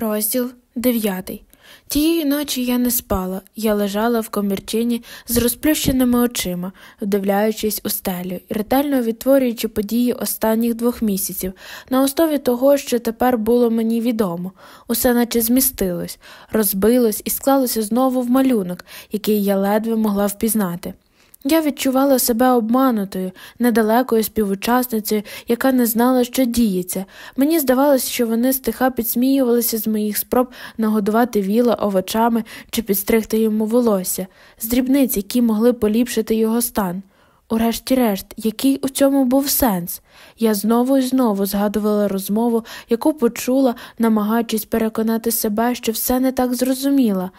Розділ дев'ятий. Тієї ночі я не спала, я лежала в комірчині з розплющеними очима, вдивляючись у стелю ретельно відтворюючи події останніх двох місяців, на основі того, що тепер було мені відомо, усе наче змістилось, розбилось і склалося знову в малюнок, який я ледве могла впізнати. Я відчувала себе обманутою, недалекою співучасницею, яка не знала, що діється. Мені здавалося, що вони стиха підсміювалися з моїх спроб нагодувати віла овочами чи підстригти йому волосся, з дрібниць, які могли поліпшити його стан. Урешті-решт, який у цьому був сенс? Я знову і знову згадувала розмову, яку почула, намагаючись переконати себе, що все не так зрозуміла,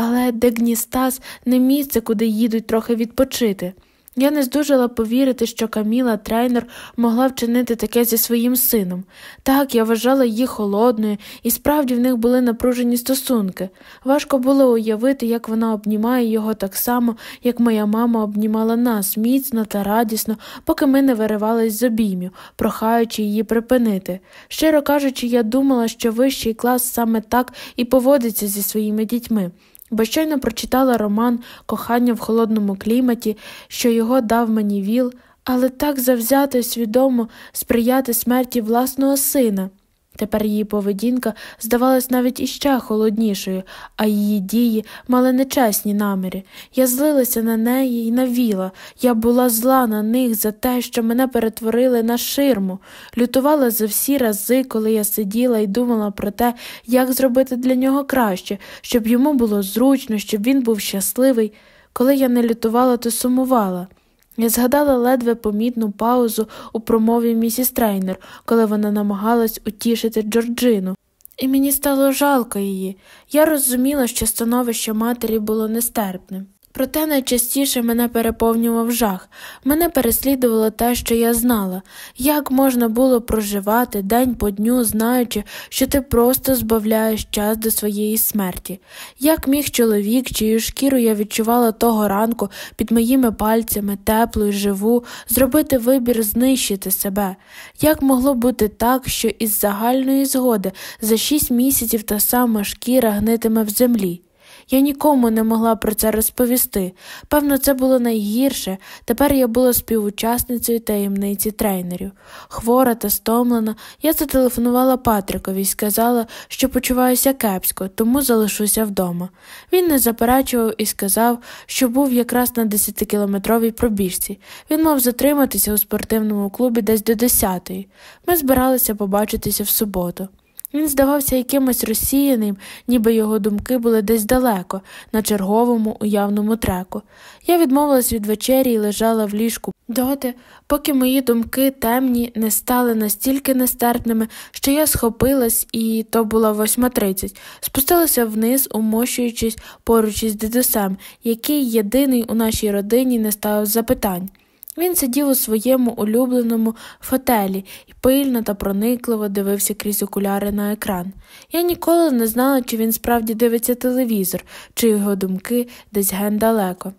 але Дегністас не місце, куди їдуть трохи відпочити. Я не здужала повірити, що Каміла, тренер, могла вчинити таке зі своїм сином. Так, я вважала її холодною, і справді в них були напружені стосунки. Важко було уявити, як вона обнімає його так само, як моя мама обнімала нас міцно та радісно, поки ми не виривались з обіймів, прохаючи її припинити. Щиро кажучи, я думала, що вищий клас саме так і поводиться зі своїми дітьми бо щойно прочитала роман Кохання в холодному кліматі, що його дав мені віл, але так завзято й свідомо сприяти смерті власного сина. Тепер її поведінка здавалась навіть іще холоднішою, а її дії мали нечесні наміри. Я злилася на неї і на віла. Я була зла на них за те, що мене перетворили на ширму, лютувала за всі рази, коли я сиділа і думала про те, як зробити для нього краще, щоб йому було зручно, щоб він був щасливий. Коли я не лютувала, то сумувала. Я згадала ледве помітну паузу у промові місіс Трейнер, коли вона намагалась утішити Джорджину. І мені стало жалко її. Я розуміла, що становище матері було нестерпним. Проте найчастіше мене переповнював жах, мене переслідувало те, що я знала, як можна було проживати день по дню, знаючи, що ти просто збавляєш час до своєї смерті, як міг чоловік, чию шкіру я відчувала того ранку під моїми пальцями, теплу і живу, зробити вибір знищити себе, як могло бути так, що із загальної згоди за шість місяців та сама шкіра гнитиме в землі. Я нікому не могла про це розповісти. Певно, це було найгірше. Тепер я була співучасницею таємниці тренерів. Хвора та стомлена, я зателефонувала Патрикові і сказала, що почуваюся кепсько, тому залишуся вдома. Він не заперечував і сказав, що був якраз на 10-кілометровій пробіжці. Він мав затриматися у спортивному клубі десь до 10-ї. Ми збиралися побачитися в суботу. Він здавався якимось розсіяним, ніби його думки були десь далеко, на черговому уявному треку. Я відмовилась від вечері і лежала в ліжку доти, поки мої думки темні не стали настільки нестерпними, що я схопилась, і то була 8.30, спустилася вниз, умощуючись поруч із дідусем, який єдиний у нашій родині не ставив запитань. Він сидів у своєму улюбленому фотелі і пильно та проникливо дивився крізь окуляри на екран. Я ніколи не знала, чи він справді дивиться телевізор, чи його думки десь ген далеко.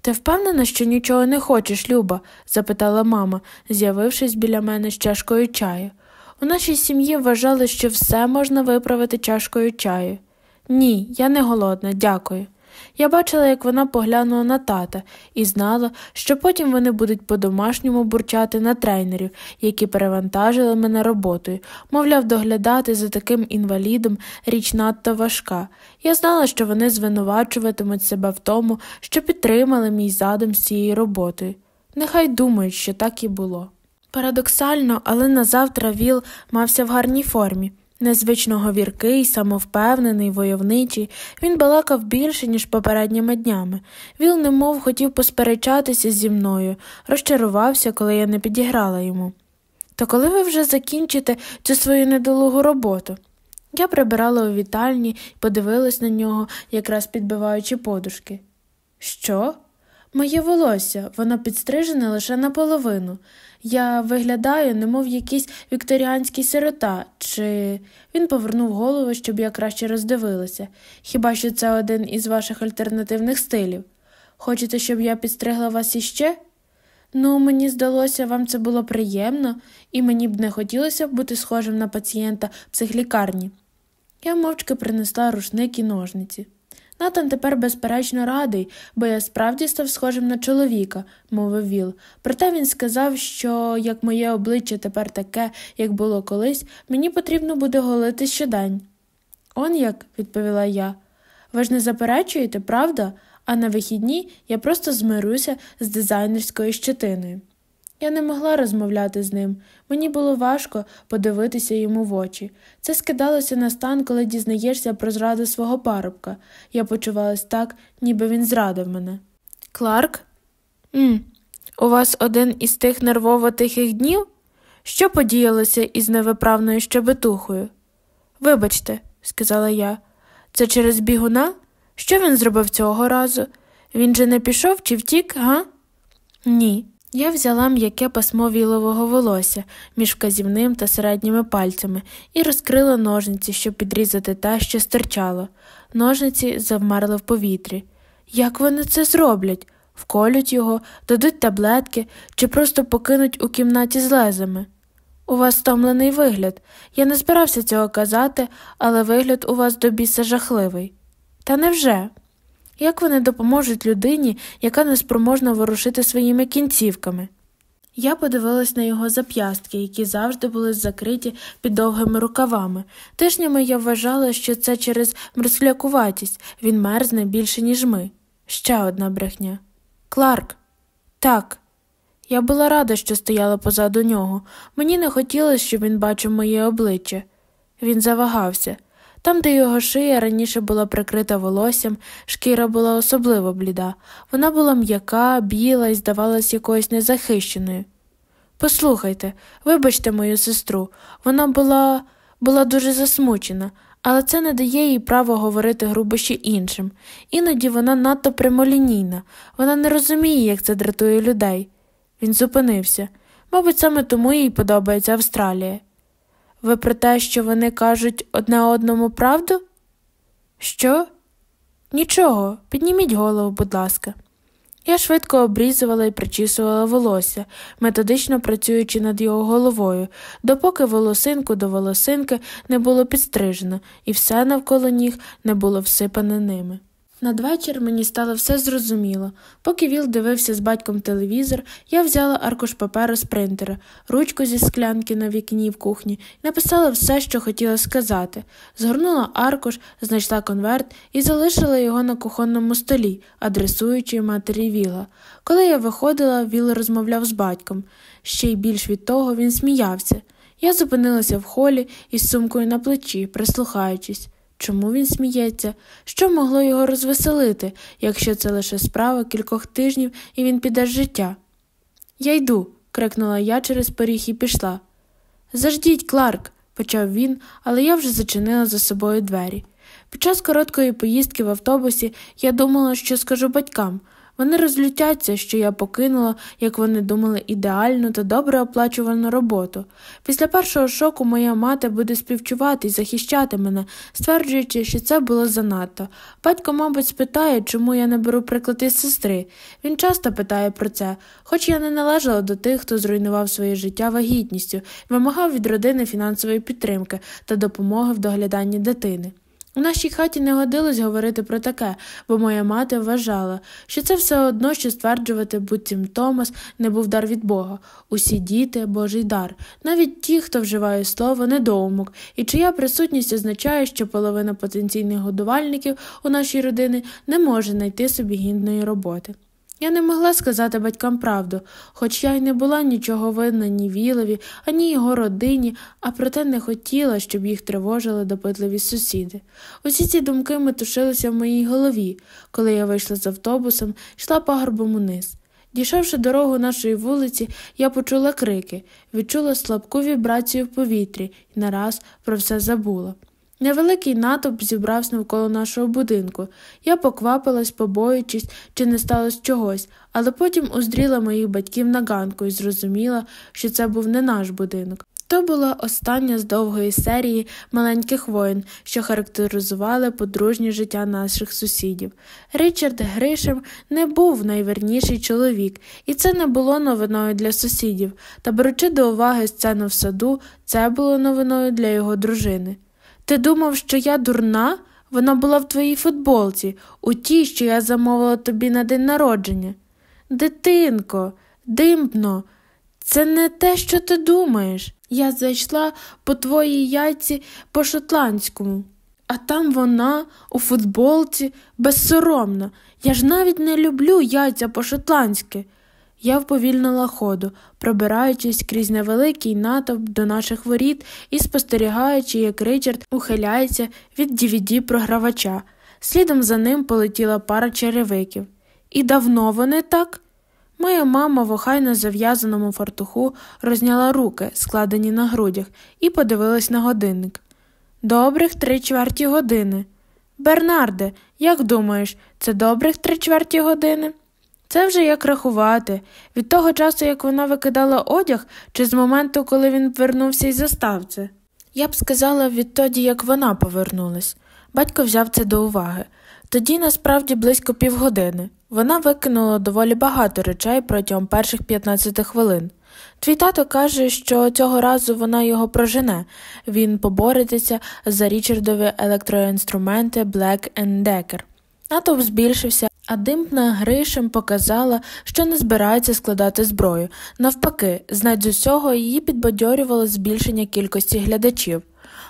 Ти впевнена, що нічого не хочеш, Люба? запитала мама, з'явившись біля мене з чашкою чаю. У нашій сім'ї вважали, що все можна виправити чашкою чаю. Ні, я не голодна, дякую. Я бачила, як вона поглянула на тата, і знала, що потім вони будуть по-домашньому бурчати на тренерів, які перевантажили мене роботою, мовляв, доглядати за таким інвалідом річ надто важка. Я знала, що вони звинувачуватимуть себе в тому, що підтримали мій задум з цією роботою. Нехай думають, що так і було. Парадоксально, але назавтра Віл мався в гарній формі. Незвично говіркий, самовпевнений, войовничий, він балакав більше, ніж попередніми днями. Віл немов хотів посперечатися зі мною, розчарувався, коли я не підіграла йому. То коли ви вже закінчите цю свою недолугу роботу? Я прибирала у вітальні і подивилась на нього, якраз підбиваючи подушки. Що? Моє волосся, воно підстрижене лише наполовину. Я виглядаю, немов якийсь вікторіанський сирота, чи він повернув голову, щоб я краще роздивилася. Хіба що це один із ваших альтернативних стилів? Хочете, щоб я підстригла вас іще? Ну, мені здалося, вам це було приємно, і мені б не хотілося бути схожим на пацієнта психлікарні. Я мовчки принесла рушник і ножниці. Натан тепер, безперечно, радий, бо я справді став схожим на чоловіка, мовив Віл. Проте він сказав, що як моє обличчя тепер таке, як було колись, мені потрібно буде голити щодень. Он як, відповіла я. Ви ж не заперечуєте, правда? А на вихідні я просто змирюся з дизайнерською щетиною. Я не могла розмовляти з ним, мені було важко подивитися йому в очі. Це скидалося на стан, коли дізнаєшся про зраду свого парубка. Я почувалась так, ніби він зрадив мене. Кларк? «М, У вас один із тих нервово тихих днів? Що подіялося із невиправною щебетухою? Вибачте, сказала я, це через бігуна? Що він зробив цього разу? Він же не пішов чи втік, га? Ні. Я взяла м'яке пасмо вілового волосся між вказівним та середніми пальцями і розкрила ножниці, щоб підрізати те, що стирчало. Ножниці завмерли в повітрі. Як вони це зроблять? Вколють його, дадуть таблетки чи просто покинуть у кімнаті з лезами? У вас стомлений вигляд. Я не збирався цього казати, але вигляд у вас до біса жахливий. Та невже? Як вони допоможуть людині, яка неспроможна ворушити своїми кінцівками? Я подивилась на його зап'ястки, які завжди були закриті під довгими рукавами. Тижнями я вважала, що це через мрзлякуватість він мерзне більше, ніж ми. Ще одна брехня. Кларк, так. Я була рада, що стояла позаду нього. Мені не хотілося, щоб він бачив моє обличчя. Він завагався. Там, де його шия раніше була прикрита волоссям, шкіра була особливо бліда. Вона була м'яка, біла і здавалась якоюсь незахищеною. Послухайте, вибачте мою сестру, вона була була дуже засмучена, але це не дає їй право говорити грубощі іншим. Іноді вона надто прямолінійна, вона не розуміє, як це дратує людей. Він зупинився. Мабуть, саме тому їй подобається Австралія. Ви про те, що вони кажуть одне одному правду? Що? Нічого, підніміть голову, будь ласка. Я швидко обрізувала і причісувала волосся, методично працюючи над його головою, допоки волосинку до волосинки не було підстрижено, і все навколо ніг не було всипане ними. Надвечір мені стало все зрозуміло. Поки Віл дивився з батьком телевізор, я взяла аркуш паперу з принтера, ручку зі склянки на вікні в кухні написала все, що хотіла сказати. Згорнула аркуш, знайшла конверт і залишила його на кухонному столі, адресуючи матері Віла. Коли я виходила, Віл розмовляв з батьком. Ще й більш від того він сміявся. Я зупинилася в холі із сумкою на плечі, прислухаючись. Чому він сміється? Що могло його розвеселити, якщо це лише справа кількох тижнів і він піде з життя? Я йду, крикнула я через поріг і пішла. Заждіть, Кларк, почав він, але я вже зачинила за собою двері. Під час короткої поїздки в автобусі я думала, що скажу батькам, вони розлютяться, що я покинула, як вони думали, ідеальну та добре оплачувану роботу. Після першого шоку моя мати буде співчувати і захищати мене, стверджуючи, що це було занадто. Батько, мабуть, спитає, чому я не беру приклад із сестри. Він часто питає про це, хоч я не належала до тих, хто зруйнував своє життя вагітністю, вимагав від родини фінансової підтримки та допомоги в догляданні дитини. У нашій хаті не годилось говорити про таке, бо моя мати вважала, що це все одно, що стверджувати, буцім Томас не був дар від Бога. Усі діти Божий дар, навіть ті, хто вживає слово недоумок, і чия присутність означає, що половина потенційних годувальників у нашій родини не може знайти собі гідної роботи. Я не могла сказати батькам правду, хоч я й не була нічого винна ні Вілові, ані його родині, а проте не хотіла, щоб їх тривожили допитливі сусіди. Усі ці думки метушилися в моїй голові, коли я вийшла з автобусом, йшла пагорбом униз. Дійшовши дорогу нашої вулиці, я почула крики, відчула слабку вібрацію в повітрі і нараз про все забула. Невеликий натовп зібрався навколо нашого будинку. Я поквапилась, побоюючись, чи не сталося чогось, але потім уздріла моїх батьків на ганку і зрозуміла, що це був не наш будинок. То була остання з довгої серії маленьких воїн, що характеризували подружнє життя наших сусідів. Ричард Гришем не був найверніший чоловік, і це не було новиною для сусідів, та беручи до уваги сцену в саду, це було новиною для його дружини. Ти думав, що я дурна? Вона була в твоїй футболці, у тій, що я замовила тобі на день народження. Дитинко, димпно, це не те, що ти думаєш. Я зайшла по твоїй яйці по шотландському, а там вона у футболці безсоромна. Я ж навіть не люблю яйця по шотландськи. Я вповільнила ходу, пробираючись крізь невеликий натовп до наших воріт і спостерігаючи, як Ричард ухиляється від dvd програвача. Слідом за ним полетіла пара черевиків. І давно вони так? Моя мама в охайно зав'язаному фартуху розняла руки, складені на грудях, і подивилась на годинник. Добрих три чверті години. Бернарде, як думаєш, це добрих три чверті години? Це вже як рахувати від того часу, як вона викидала одяг, чи з моменту, коли він вернувся із заставці. Я б сказала відтоді, як вона повернулась. Батько взяв це до уваги. Тоді насправді близько півгодини. Вона викинула доволі багато речей протягом перших 15 хвилин. Твій тато каже, що цього разу вона його прожене, він побореться за Річардові електроінструменти Black Decker. Натовп збільшився, а димпна Гришем показала, що не збирається складати зброю. Навпаки, знать з усього її підбадьорювало збільшення кількості глядачів.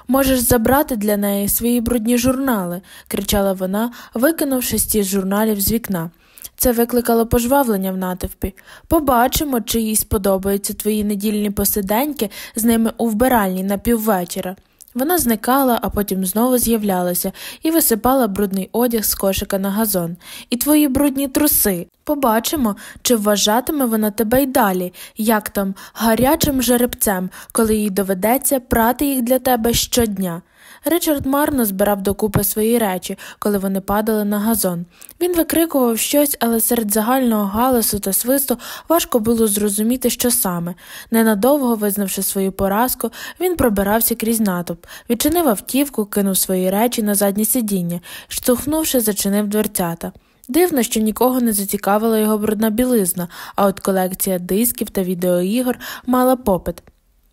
Можеш забрати для неї свої брудні журнали, кричала вона, викинувши стіс журналів з вікна. Це викликало пожвавлення в натовпі. Побачимо, чи їй сподобаються твої недільні посиденьки з ними у вбиральні на піввечора. Вона зникала, а потім знову з'являлася і висипала брудний одяг з кошика на газон. І твої брудні труси. Побачимо, чи вважатиме вона тебе й далі, як там гарячим жеребцем, коли їй доведеться прати їх для тебе щодня. Ричард марно збирав докупи свої речі, коли вони падали на газон. Він викрикував щось, але серед загального галасу та свисту важко було зрозуміти, що саме. Ненадовго визнавши свою поразку, він пробирався крізь натовп, відчинив автівку, кинув свої речі на заднє сидіння, штовхнувши, зачинив дверцята. Дивно, що нікого не зацікавила його брудна білизна, а от колекція дисків та відеоігор мала попит.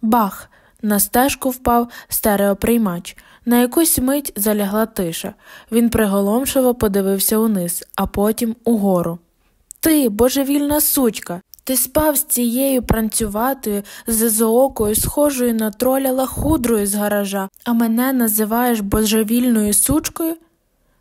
Бах! На стежку впав стереоприймач. На якусь мить залягла тиша. Він приголомшиво подивився униз, а потім угору. Ти, божевільна сучка, ти спав з цією пранцюватою, зезоокою, схожою на троля лахудрою з гаража, а мене називаєш божевільною сучкою?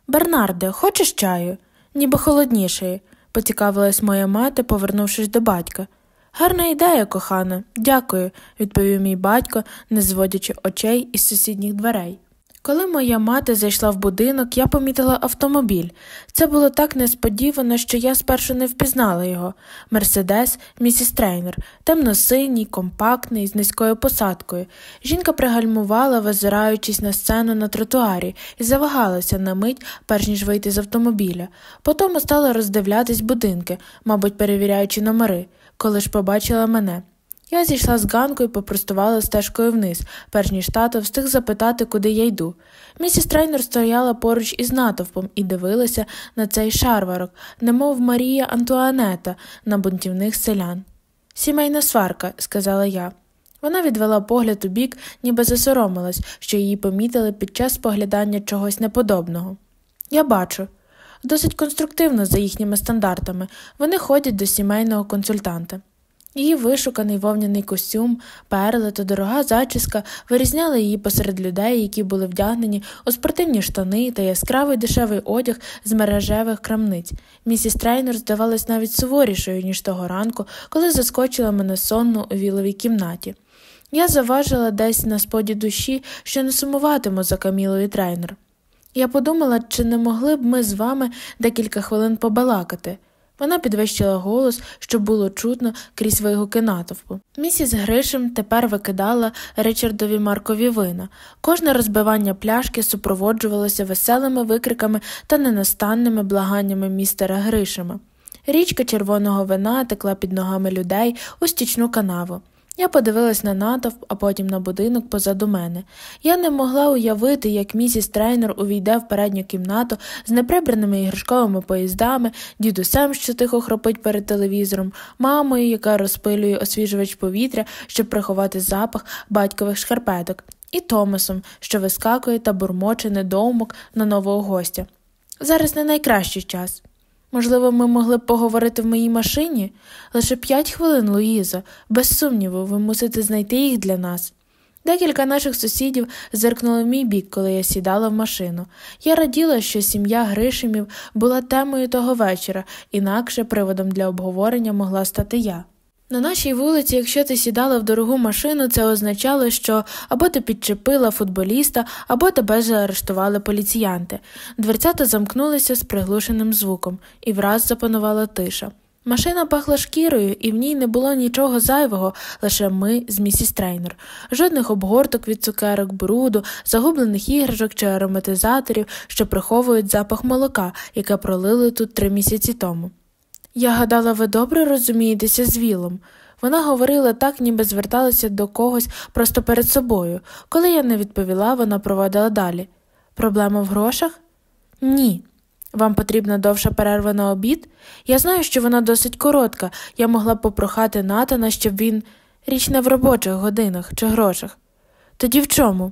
Бернарде, хочеш чаю? Ніби холоднішої, поцікавилась моя мати, повернувшись до батька. Гарна ідея, кохана, дякую, відповів мій батько, не зводячи очей із сусідніх дверей. Коли моя мати зайшла в будинок, я помітила автомобіль. Це було так несподівано, що я спершу не впізнала його Мерседес, місіс Трейнер, темно-синій, компактний, з низькою посадкою. Жінка пригальмувала, визираючись на сцену на тротуарі, і завагалася на мить, перш ніж вийти з автомобіля. Потім стала роздивлятись будинки, мабуть, перевіряючи номери, коли ж побачила мене. Я зійшла з ганку і попростувала стежкою вниз, перш ніж тато встиг запитати, куди я йду. Місіс Трейнер стояла поруч із натовпом і дивилася на цей шарварок, немов Марія Антуанета на бунтівних селян. Сімейна сварка, сказала я. Вона відвела погляд у бік, ніби засоромилась, що її помітили під час споглядання чогось неподобного. Я бачу. Досить конструктивно за їхніми стандартами. Вони ходять до сімейного консультанта. Її вишуканий вовняний костюм, перли та дорога зачіска вирізняли її посеред людей, які були вдягнені у спортивні штани та яскравий дешевий одяг з мережевих крамниць. Місіс Трейнер здавалась навіть суворішою, ніж того ранку, коли заскочила мене сонну у Вілловій кімнаті. Я зауважила десь на споді душі, що не сумуватиму за Камілою Трейнер. Я подумала, чи не могли б ми з вами декілька хвилин побалакати. Вона підвищила голос, щоб було чутно крізь вигуки натовпу. Місіс Гришем тепер викидала Ричардові Маркові вина. Кожне розбивання пляшки супроводжувалося веселими викриками та ненастанними благаннями містера Гришема. Річка червоного вина текла під ногами людей у стічну канаву. Я подивилась на натовп, а потім на будинок позаду мене. Я не могла уявити, як місіс трейнер увійде в передню кімнату з неприбраними іграшковими поїздами, дідусем, що тихо хропить перед телевізором, мамою, яка розпилює освіжувач повітря, щоб приховати запах батькових шкарпеток, і Томасом, що вискакує та бурмоче недоумок на нового гостя. Зараз не найкращий час. Можливо, ми могли б поговорити в моїй машині? Лише п'ять хвилин, Луїза. Без сумніву, ви мусите знайти їх для нас. Декілька наших сусідів зиркнули в мій бік, коли я сідала в машину. Я раділа, що сім'я Гришимів була темою того вечора, інакше приводом для обговорення могла стати я. На нашій вулиці, якщо ти сідала в дорогу машину, це означало, що або ти підчепила футболіста, або тебе заарештували поліціянти. Дверцята замкнулися з приглушеним звуком, і враз запанувала тиша. Машина пахла шкірою, і в ній не було нічого зайвого, лише ми з місіс Трейнер, жодних обгорток від цукерок, бруду, загублених іграшок чи ароматизаторів, що приховують запах молока, яке пролили тут три місяці тому. Я гадала, ви добре розумієтеся з Вілом. Вона говорила так, ніби зверталася до когось просто перед собою. Коли я не відповіла, вона проводила далі. Проблема в грошах? Ні. Вам потрібна довша перерва на обід? Я знаю, що вона досить коротка. Я могла б попрохати Натана, щоб він річ не в робочих годинах чи грошах. Тоді в чому?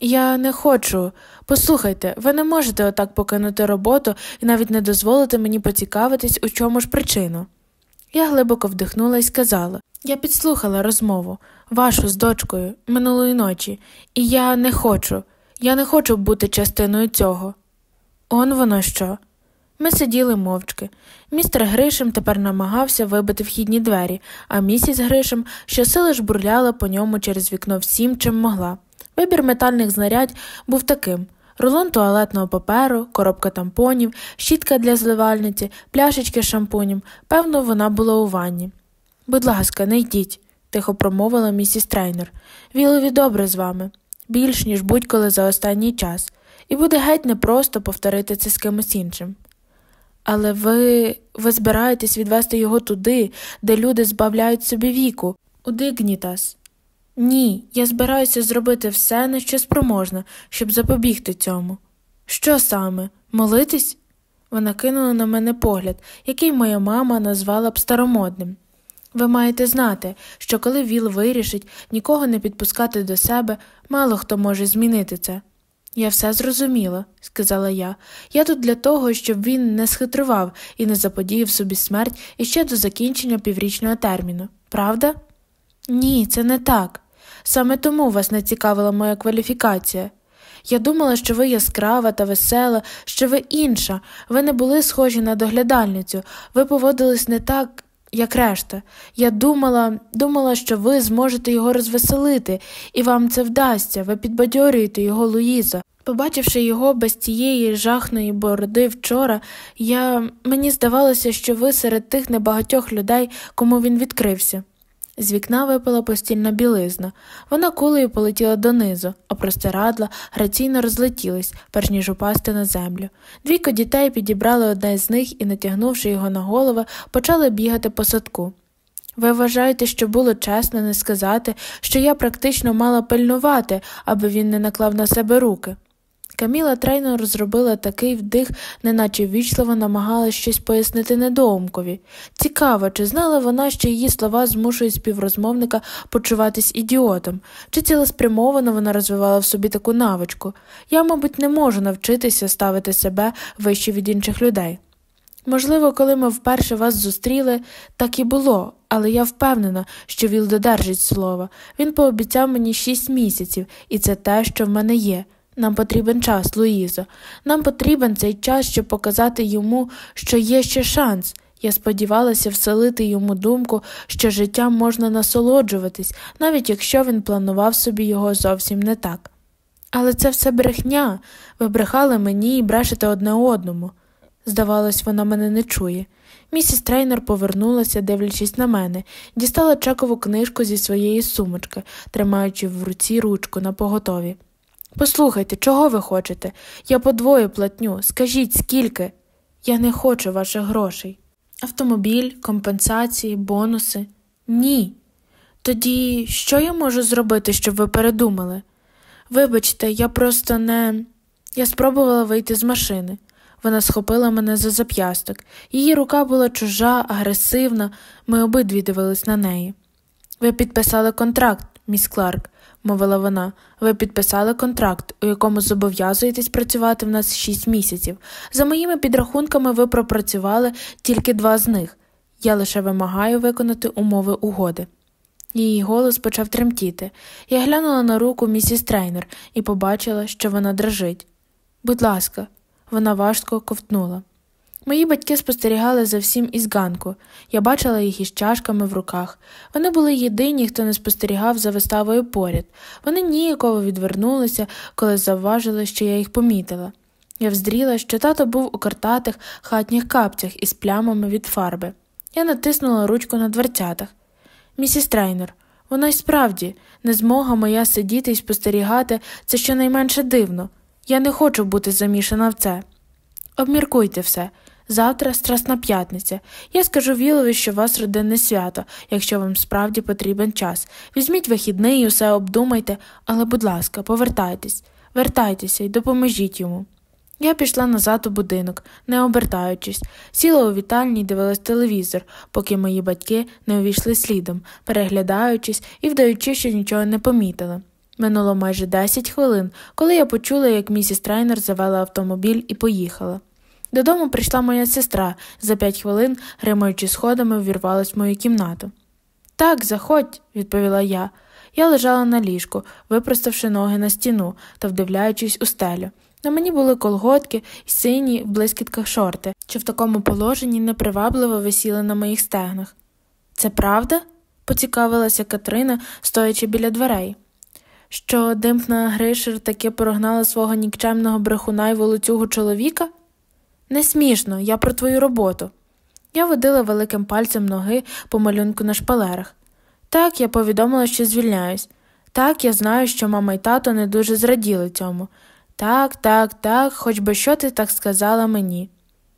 Я не хочу. Послухайте, ви не можете отак покинути роботу і навіть не дозволити мені поцікавитись, у чому ж причину. Я глибоко вдихнула і сказала я підслухала розмову, вашу з дочкою, минулої ночі, і я не хочу, я не хочу бути частиною цього. Он воно що. Ми сиділи мовчки. Містер Гришем тепер намагався вибити вхідні двері, а місіс Гришем щосили жбурляла по ньому через вікно всім, чим могла. Вибір метальних знарядь був таким рулон туалетного паперу, коробка тампонів, щітка для зливальниці, пляшечки з шампунем. Певно, вона була у ванні. Будь ласка, не йдіть, тихо промовила місіс трейнер. Вілові добре з вами, більш ніж будь-коли за останній час, і буде геть непросто повторити це з кимось іншим. Але ви ви збираєтесь відвести його туди, де люди збавляють собі віку, у Дигнітас. Ні, я збираюся зробити все, на що спроможна, щоб запобігти цьому. Що саме? Молитись? Вона кинула на мене погляд, який моя мама назвала б старомодним. Ви маєте знати, що коли Віл вирішить нікого не підпускати до себе, мало хто може змінити це. Я все зрозуміла, сказала я. Я тут для того, щоб він не схитрував і не заподіяв собі смерть іще до закінчення піврічного терміну. Правда? Ні, це не так. Саме тому вас не цікавила моя кваліфікація. Я думала, що ви яскрава та весела, що ви інша, ви не були схожі на доглядальницю, ви поводились не так, як решта. Я думала, думала, що ви зможете його розвеселити, і вам це вдасться, ви підбадьорюєте його Луїза. Побачивши його без цієї жахної бороди вчора, я мені здавалося, що ви серед тих небагатьох людей, кому він відкрився. З вікна випала постільна білизна. Вона кулею полетіла донизу, а простирадла граційно розлетілись, перш ніж упасти на землю. Двійко дітей підібрали одне з них і, натягнувши його на голови, почали бігати по садку. Ви вважаєте, що було чесно не сказати, що я практично мала пильнувати, аби він не наклав на себе руки. Каміла трейно розробила такий вдих, неначе ввічливо намагалась щось пояснити недоумкові. Цікаво, чи знала вона, що її слова змушують співрозмовника почуватись ідіотом, чи цілеспрямовано вона розвивала в собі таку навичку. Я, мабуть, не можу навчитися ставити себе вище від інших людей. Можливо, коли ми вперше вас зустріли, так і було, але я впевнена, що Віл додержить слова. Він пообіцяв мені шість місяців, і це те, що в мене є. Нам потрібен час, Луїзо. Нам потрібен цей час, щоб показати йому, що є ще шанс. Я сподівалася вселити йому думку, що життям можна насолоджуватись, навіть якщо він планував собі його зовсім не так. Але це все брехня. Ви брехали мені і брешете одне одному. Здавалось, вона мене не чує. Місіс трейнер повернулася, дивлячись на мене, дістала чекову книжку зі своєї сумочки, тримаючи в руці ручку на поготові. Послухайте, чого ви хочете? Я подвою платню. Скажіть, скільки? Я не хочу ваших грошей. Автомобіль, компенсації, бонуси? Ні. Тоді що я можу зробити, щоб ви передумали? Вибачте, я просто не. Я спробувала вийти з машини. Вона схопила мене за зап'ясток. Її рука була чужа, агресивна, ми обидві дивились на неї. Ви підписали контракт, міс Кларк. Мовила вона, ви підписали контракт, у якому зобов'язуєтесь працювати в нас шість місяців. За моїми підрахунками, ви пропрацювали тільки два з них. Я лише вимагаю виконати умови угоди. Її голос почав тремтіти. Я глянула на руку місіс трейнер і побачила, що вона дрожить. Будь ласка, вона важко ковтнула. Мої батьки спостерігали за всім із ганку. Я бачила їх із чашками в руках. Вони були єдині, хто не спостерігав за виставою поряд. Вони ніяково відвернулися, коли завважили, що я їх помітила. Я вздріла, що тато був у картатих хатніх капцях із плямами від фарби. Я натиснула ручку на дверцятах. Місіс трейнер, вона й справді, не змога моя сидіти і спостерігати це щонайменше дивно. Я не хочу бути замішана в це. Обміркуйте все. Завтра страсна п'ятниця. Я скажу Вілові, що у вас родинне свято, якщо вам справді потрібен час. Візьміть вихідний і усе обдумайте, але, будь ласка, повертайтесь, вертайтеся і допоможіть йому. Я пішла назад у будинок, не обертаючись, сіла у вітальні і дивилась телевізор, поки мої батьки не увійшли слідом, переглядаючись і вдаючи, що нічого не помітили. Минуло майже 10 хвилин, коли я почула, як місіс трейнер завела автомобіль і поїхала. Додому прийшла моя сестра, за п'ять хвилин, гримаючи сходами, ввірвалась в мою кімнату. Так, заходь, відповіла я. Я лежала на ліжку, випроставши ноги на стіну та вдивляючись у стелю. На мені були колготки й сині в блискітках шорти, що в такому положенні непривабливо висіли на моїх стегнах. Це правда? поцікавилася Катрина, стоячи біля дверей. Що димпна Гришер таки прогнала свого нікчемного брехуна й волоцюгу чоловіка? Не смішно, я про твою роботу. Я водила великим пальцем ноги по малюнку на шпалерах. Так, я повідомила, що звільняюсь. Так, я знаю, що мама й тато не дуже зраділи цьому. Так, так, так, хоч би що ти так сказала мені.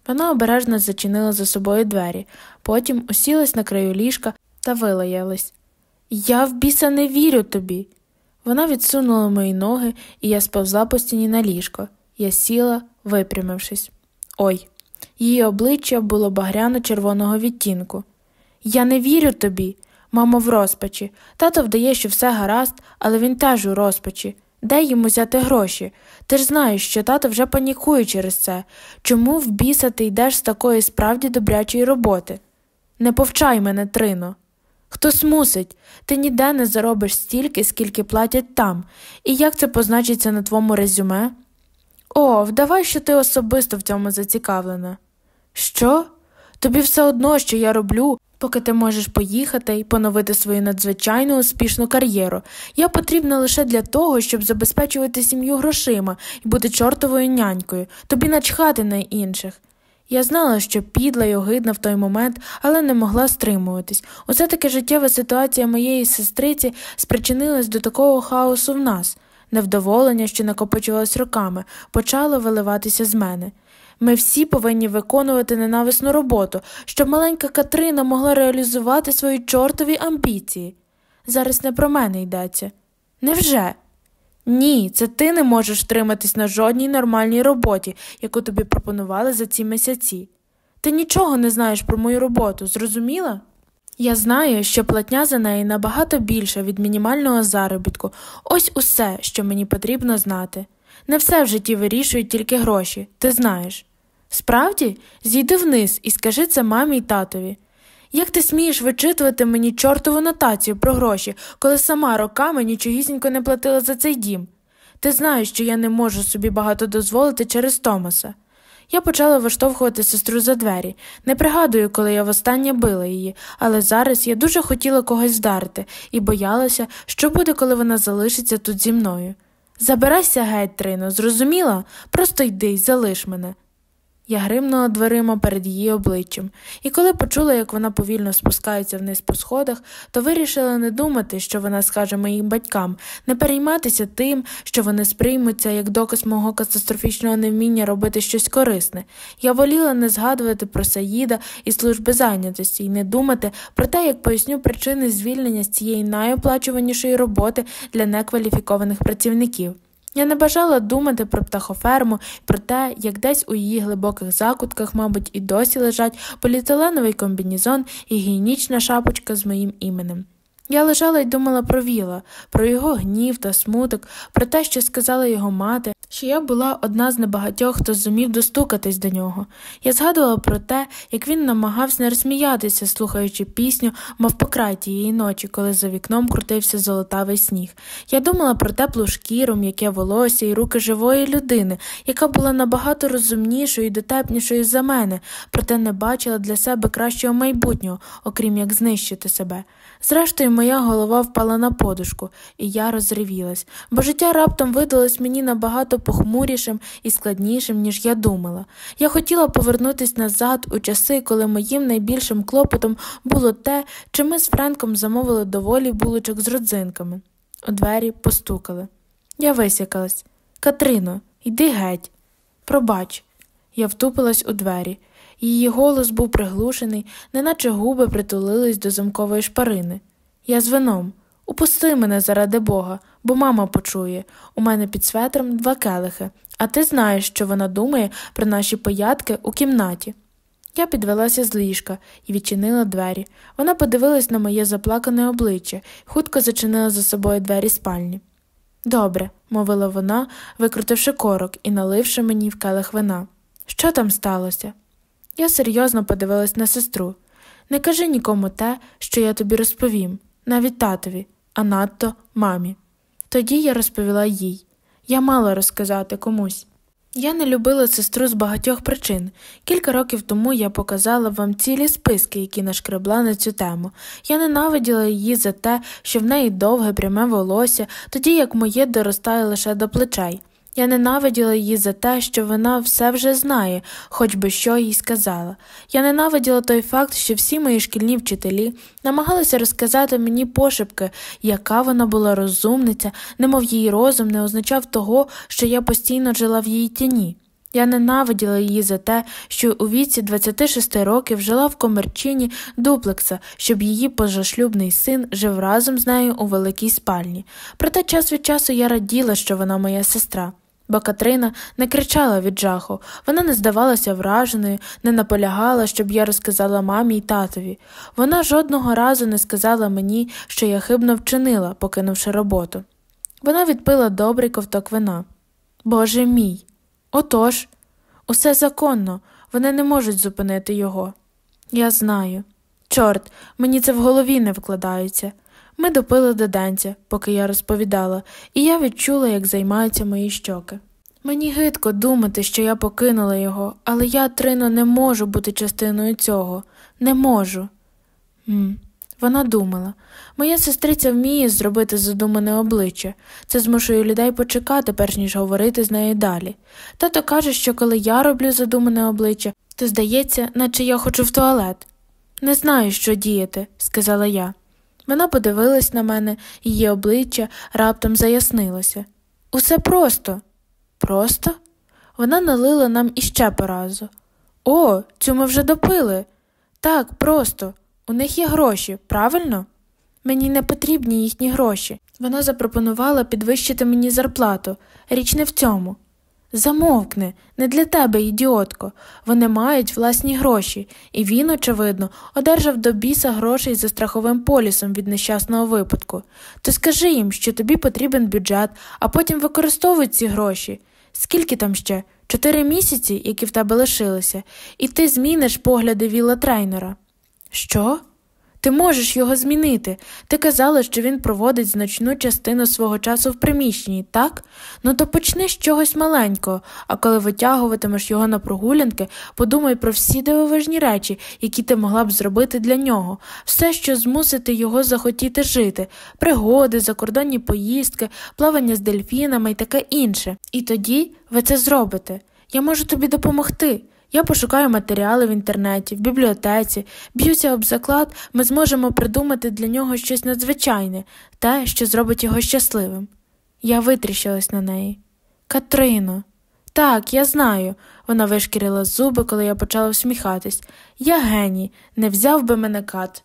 Вона обережно зачинила за собою двері, потім усілась на краю ліжка та вилаялась. Я в біса не вірю тобі. Вона відсунула мої ноги, і я сповзла по стіні на ліжко. Я сіла, випрямившись. Ой, її обличчя було багряно червоного відтінку. Я не вірю тобі, мамо, в розпачі. Тато вдає, що все гаразд, але він теж у розпачі. Де йому взяти гроші? Ти ж знаєш, що тато вже панікує через це. Чому в біса ти йдеш з такої справді добрячої роботи? Не повчай мене, Трино. Хтось мусить, ти ніде не заробиш стільки, скільки платять там, і як це позначиться на твоєму резюме? О, вдавай, що ти особисто в цьому зацікавлена. Що? Тобі все одно, що я роблю, поки ти можеш поїхати і поновити свою надзвичайно успішну кар'єру. Я потрібна лише для того, щоб забезпечувати сім'ю грошима і бути чортовою нянькою, тобі начхати на інших. Я знала, що підла й огидна в той момент, але не могла стримуватись. Усе таки життєва ситуація моєї сестриці спричинилась до такого хаосу в нас. Невдоволення, що накопичувалось роками, почало виливатися з мене. Ми всі повинні виконувати ненависну роботу, щоб маленька Катрина могла реалізувати свої чортові амбіції. Зараз не про мене йдеться. Невже? Ні, це ти не можеш втриматись на жодній нормальній роботі, яку тобі пропонували за ці місяці. Ти нічого не знаєш про мою роботу, зрозуміла? Я знаю, що платня за неї набагато більша від мінімального заробітку, ось усе, що мені потрібно знати. Не все в житті вирішують тільки гроші, ти знаєш. Справді, зійди вниз і скажи це мамі й татові. Як ти смієш вичитувати мені чортову нотацію про гроші, коли сама роками нічогісінько не платила за цей дім? Ти знаєш, що я не можу собі багато дозволити через Томаса. Я почала виштовхувати сестру за двері. Не пригадую, коли я востаннє била її, але зараз я дуже хотіла когось здарити і боялася, що буде, коли вона залишиться тут зі мною. Забирайся геть, Трино, зрозуміла? Просто йди й залиш мене. Я гримнула дверима перед її обличчям, і коли почула, як вона повільно спускається вниз по сходах, то вирішила не думати, що вона скаже моїм батькам, не перейматися тим, що вони сприймуться як доказ мого катастрофічного невміння робити щось корисне. Я воліла не згадувати про Саїда і служби зайнятості і не думати про те, як поясню причини звільнення з цієї найоплачуванішої роботи для некваліфікованих працівників. Я не бажала думати про птахоферму, про те, як десь у її глибоких закутках, мабуть, і досі лежать поліетиленовий комбінізон і гігієнічна шапочка з моїм іменем. Я лежала й думала про Віла, про його гнів та смуток, про те, що сказала його мати, що я була одна з небагатьох, хто зумів достукатись до нього. Я згадувала про те, як він намагався не розсміятися, слухаючи пісню, мов покрай тієї ночі, коли за вікном крутився золотавий сніг. Я думала про теплу шкіру, м'яке волосся і руки живої людини, яка була набагато розумнішою і дотепнішою за мене, проте не бачила для себе кращого майбутнього, окрім як знищити себе. Зрештою, моя голова впала на подушку, і я розривілась, бо життя раптом видалось мені набагато похмурішим і складнішим, ніж я думала. Я хотіла повернутися назад у часи, коли моїм найбільшим клопотом було те, чи ми з Френком замовили доволі булочок з родзинками. У двері постукали. Я висякалась. Катрино, йди геть. Пробач. Я втупилась у двері. Її голос був приглушений, неначе губи притулились до замкової шпарини. Я з вином. Упусти мене заради Бога, бо мама почує. У мене під светром два келихи, а ти знаєш, що вона думає про наші поядки у кімнаті. Я підвелася з ліжка і відчинила двері. Вона подивилась на моє заплакане обличчя хутко зачинила за собою двері спальні. Добре, мовила вона, викрутивши корок і наливши мені в келих вина. Що там сталося? Я серйозно подивилась на сестру. Не кажи нікому те, що я тобі розповім, навіть татові, а надто мамі. Тоді я розповіла їй. Я мала розказати комусь. Я не любила сестру з багатьох причин. Кілька років тому я показала вам цілі списки, які нашкребла на цю тему. Я ненавиділа її за те, що в неї довге пряме волосся, тоді як моє доростає лише до плечей. Я ненавиділа її за те, що вона все вже знає, хоч би що їй сказала. Я ненавиділа той факт, що всі мої шкільні вчителі намагалися розказати мені пошепки, яка вона була розумниця, немов її розум не означав того, що я постійно жила в її тіні. Я ненавиділа її за те, що у віці 26 років жила в комерчині дуплекса, щоб її позашлюбний син жив разом з нею у великій спальні. Проте час від часу я раділа, що вона моя сестра бо Катрина не кричала від жаху, вона не здавалася враженою, не наполягала, щоб я розказала мамі й татові. Вона жодного разу не сказала мені, що я хибно вчинила, покинувши роботу. Вона відпила добрий ковток вина. Боже мій. Отож, усе законно, вони не можуть зупинити його. Я знаю. Чорт, мені це в голові не вкладається. Ми допили до денця, поки я розповідала, і я відчула, як займаються мої щоки. Мені гидко думати, що я покинула його, але я, Трино, не можу бути частиною цього, не можу. М. Вона думала моя сестриця вміє зробити задумане обличчя, це змушує людей почекати, перш ніж говорити з нею далі. Тато каже, що коли я роблю задумане обличчя, то здається, наче я хочу в туалет. Не знаю, що діяти, сказала я. Вона подивилась на мене, її обличчя раптом заяснилося. Усе просто. Просто? Вона налила нам іще по разу. О, цю ми вже допили. Так, просто. У них є гроші, правильно? Мені не потрібні їхні гроші. Вона запропонувала підвищити мені зарплату. Річ не в цьому. Замовкни, не для тебе, ідіотко. Вони мають власні гроші, і він, очевидно, одержав до біса грошей за страховим полісом від нещасного випадку. То скажи їм, що тобі потрібен бюджет, а потім використовуй ці гроші. Скільки там ще? Чотири місяці, які в тебе лишилися, і ти зміниш погляди віла трейнера. Що? Ти можеш його змінити. Ти казала, що він проводить значну частину свого часу в приміщенні, так? Ну то почни з чогось маленького, а коли витягуватимеш його на прогулянки, подумай про всі дивовижні речі, які ти могла б зробити для нього, все, що змусити його захотіти жити, пригоди, закордонні поїздки, плавання з дельфінами і таке інше. І тоді ви це зробите. Я можу тобі допомогти. Я пошукаю матеріали в інтернеті, в бібліотеці, б'юся об заклад, ми зможемо придумати для нього щось надзвичайне, те, що зробить його щасливим. Я витріщилась на неї. Катрино, так, я знаю. Вона вишкірила зуби, коли я почала всміхатись. Я геній, не взяв би мене кат.